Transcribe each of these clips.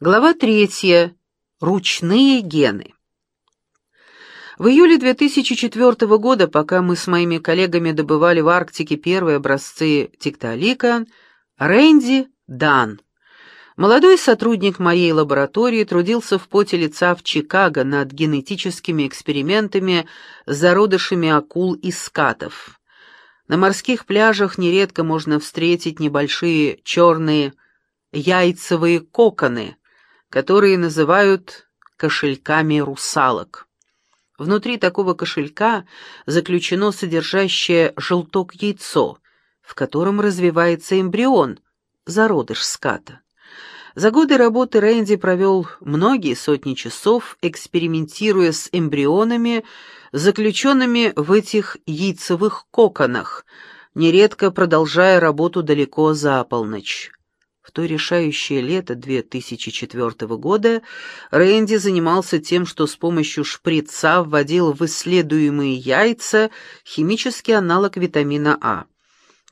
Глава третья. Ручные гены. В июле 2004 года, пока мы с моими коллегами добывали в Арктике первые образцы тиктолика, Рэнди Дан, молодой сотрудник моей лаборатории, трудился в поте лица в Чикаго над генетическими экспериментами с зародышами акул и скатов. На морских пляжах нередко можно встретить небольшие черные яйцевые коконы, которые называют кошельками русалок. Внутри такого кошелька заключено содержащее желток яйцо, в котором развивается эмбрион, зародыш ската. За годы работы Рэнди провел многие сотни часов, экспериментируя с эмбрионами, заключенными в этих яйцевых коконах, нередко продолжая работу далеко за полночь. То решающее лето 2004 года Рэнди занимался тем, что с помощью шприца вводил в исследуемые яйца химический аналог витамина А.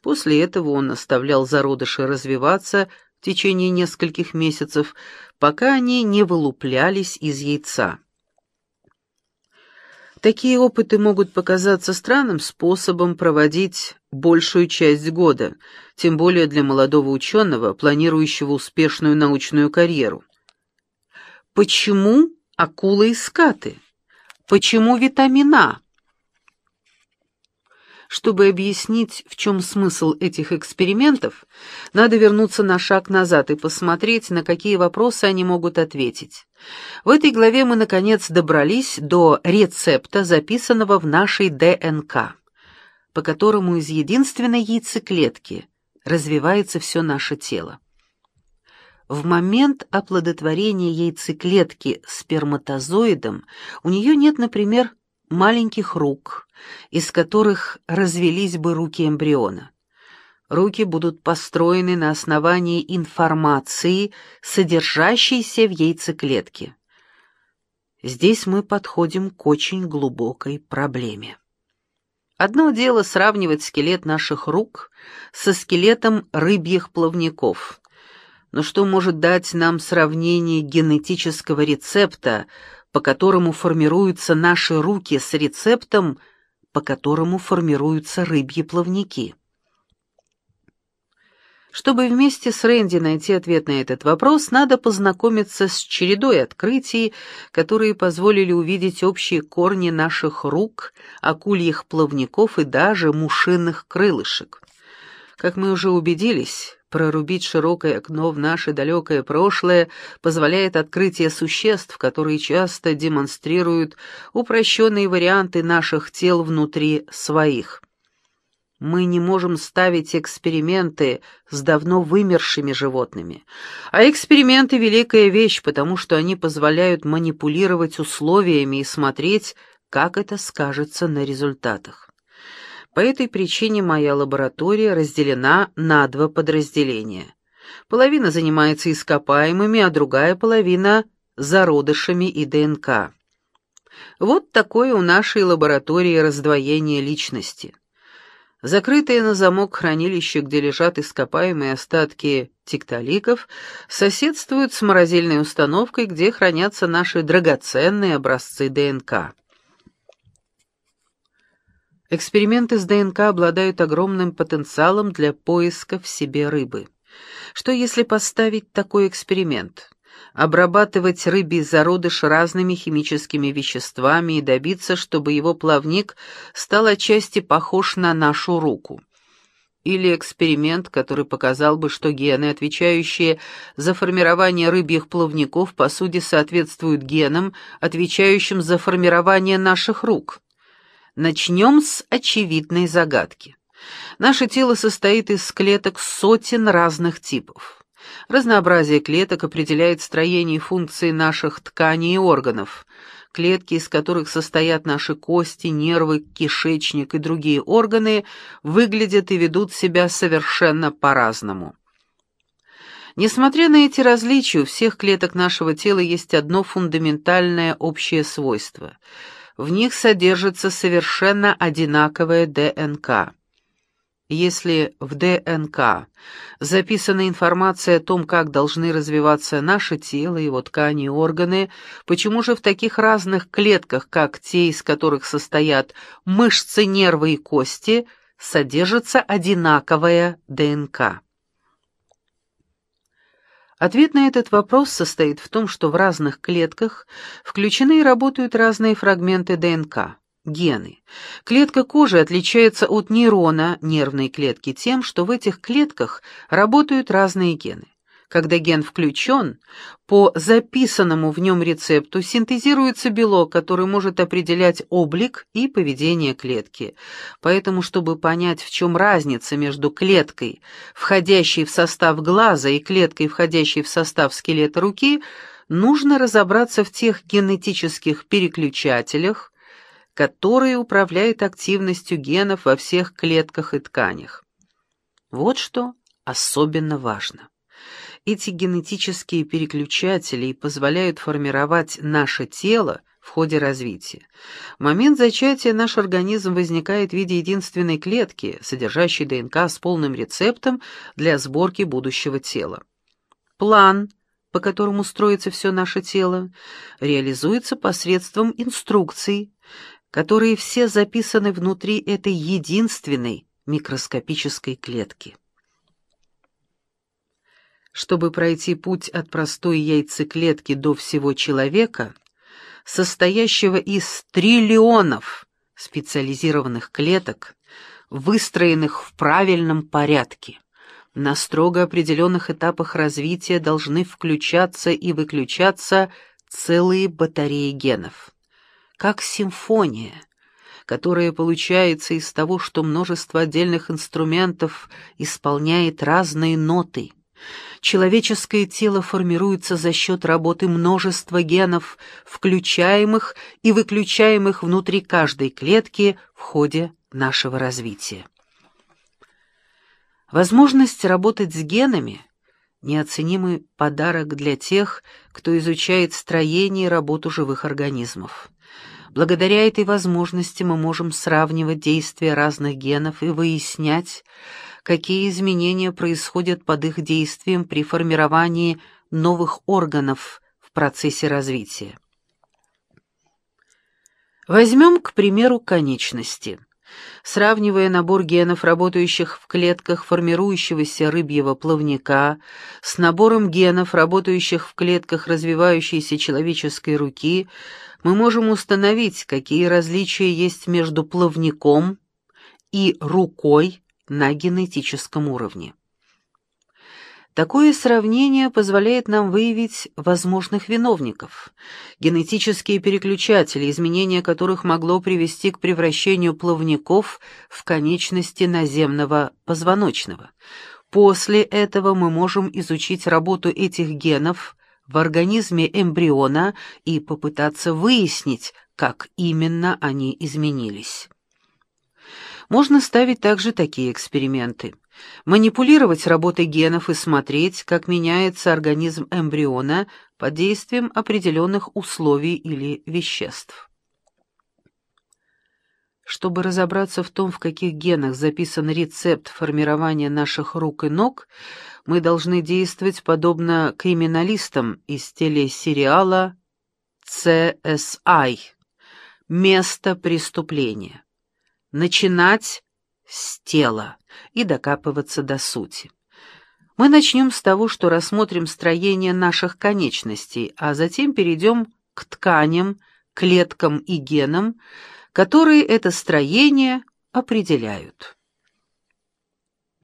После этого он оставлял зародыши развиваться в течение нескольких месяцев, пока они не вылуплялись из яйца. Такие опыты могут показаться странным способом проводить большую часть года, тем более для молодого ученого, планирующего успешную научную карьеру. Почему акулы и скаты? Почему витамина? Чтобы объяснить, в чем смысл этих экспериментов, надо вернуться на шаг назад и посмотреть, на какие вопросы они могут ответить. В этой главе мы, наконец, добрались до рецепта, записанного в нашей ДНК, по которому из единственной яйцеклетки развивается все наше тело. В момент оплодотворения яйцеклетки сперматозоидом у нее нет, например, маленьких рук, из которых развелись бы руки эмбриона. Руки будут построены на основании информации, содержащейся в яйцеклетке. Здесь мы подходим к очень глубокой проблеме. Одно дело сравнивать скелет наших рук со скелетом рыбьих плавников. Но что может дать нам сравнение генетического рецепта, по которому формируются наши руки с рецептом, по которому формируются рыбьи плавники. Чтобы вместе с Рэнди найти ответ на этот вопрос, надо познакомиться с чередой открытий, которые позволили увидеть общие корни наших рук, акульих плавников и даже мушиных крылышек. Как мы уже убедились, Прорубить широкое окно в наше далекое прошлое позволяет открытие существ, которые часто демонстрируют упрощенные варианты наших тел внутри своих. Мы не можем ставить эксперименты с давно вымершими животными. А эксперименты — великая вещь, потому что они позволяют манипулировать условиями и смотреть, как это скажется на результатах. По этой причине моя лаборатория разделена на два подразделения. Половина занимается ископаемыми, а другая половина — зародышами и ДНК. Вот такое у нашей лаборатории раздвоение личности. Закрытое на замок хранилище, где лежат ископаемые остатки тиктоликов, соседствует с морозильной установкой, где хранятся наши драгоценные образцы ДНК. Эксперименты с ДНК обладают огромным потенциалом для поиска в себе рыбы. Что если поставить такой эксперимент? Обрабатывать рыбий зародыш разными химическими веществами и добиться, чтобы его плавник стал отчасти похож на нашу руку. Или эксперимент, который показал бы, что гены, отвечающие за формирование рыбьих плавников, по сути соответствуют генам, отвечающим за формирование наших рук. Начнем с очевидной загадки. Наше тело состоит из клеток сотен разных типов. Разнообразие клеток определяет строение и функции наших тканей и органов. Клетки, из которых состоят наши кости, нервы, кишечник и другие органы, выглядят и ведут себя совершенно по-разному. Несмотря на эти различия, у всех клеток нашего тела есть одно фундаментальное общее свойство — в них содержится совершенно одинаковая ДНК. Если в ДНК записана информация о том, как должны развиваться наше тело, его ткани и органы, почему же в таких разных клетках, как те, из которых состоят мышцы, нервы и кости, содержится одинаковая ДНК? Ответ на этот вопрос состоит в том, что в разных клетках включены и работают разные фрагменты ДНК. Гены. Клетка кожи отличается от нейрона нервной клетки тем, что в этих клетках работают разные гены. Когда ген включен, по записанному в нем рецепту синтезируется белок, который может определять облик и поведение клетки. Поэтому, чтобы понять, в чем разница между клеткой, входящей в состав глаза, и клеткой, входящей в состав скелета руки, нужно разобраться в тех генетических переключателях, которые управляют активностью генов во всех клетках и тканях. Вот что особенно важно. Эти генетические переключатели позволяют формировать наше тело в ходе развития. В момент зачатия наш организм возникает в виде единственной клетки, содержащей ДНК с полным рецептом для сборки будущего тела. План, по которому строится все наше тело, реализуется посредством инструкций, которые все записаны внутри этой единственной микроскопической клетки. Чтобы пройти путь от простой яйцеклетки до всего человека, состоящего из триллионов специализированных клеток, выстроенных в правильном порядке, на строго определенных этапах развития должны включаться и выключаться целые батареи генов как симфония, которая получается из того, что множество отдельных инструментов исполняет разные ноты. Человеческое тело формируется за счет работы множества генов, включаемых и выключаемых внутри каждой клетки в ходе нашего развития. Возможность работать с генами – неоценимый подарок для тех, кто изучает строение и работу живых организмов. Благодаря этой возможности мы можем сравнивать действия разных генов и выяснять, какие изменения происходят под их действием при формировании новых органов в процессе развития. Возьмем, к примеру, конечности. Сравнивая набор генов, работающих в клетках формирующегося рыбьего плавника, с набором генов, работающих в клетках развивающейся человеческой руки, мы можем установить, какие различия есть между плавником и рукой на генетическом уровне. Такое сравнение позволяет нам выявить возможных виновников, генетические переключатели, изменения которых могло привести к превращению плавников в конечности наземного позвоночного. После этого мы можем изучить работу этих генов в организме эмбриона и попытаться выяснить, как именно они изменились. Можно ставить также такие эксперименты. Манипулировать работой генов и смотреть, как меняется организм эмбриона под действием определенных условий или веществ. Чтобы разобраться в том, в каких генах записан рецепт формирования наших рук и ног, мы должны действовать подобно криминалистам из телесериала CSI «Место преступления». Начинать с тела и докапываться до сути. Мы начнем с того, что рассмотрим строение наших конечностей, а затем перейдем к тканям, клеткам и генам, которые это строение определяют.